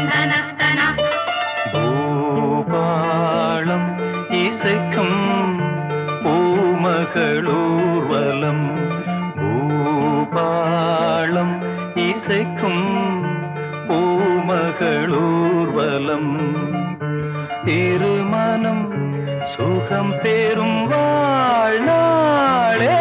சந்தனத்தனா பூபாளம் இசைக்கும் பூமகளூர்வலம். பூபாளம் இசைக்கும் பூமகளூர்வலம். திருமணம் சுகம் பெறும் வாழாளே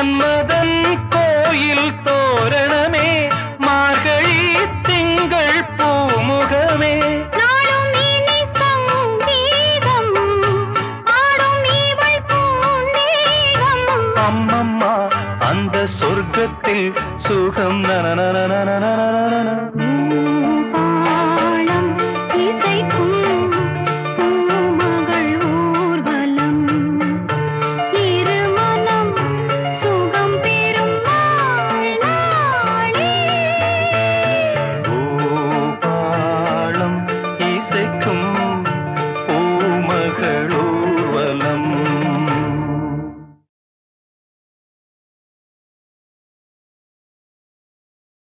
மன்மதன் கோயில் தோரணமே மார்கழி திங்கள் பூமுகமே. அம்மம்மா அந்த சொர்க்கத்தில் சுகம் நன.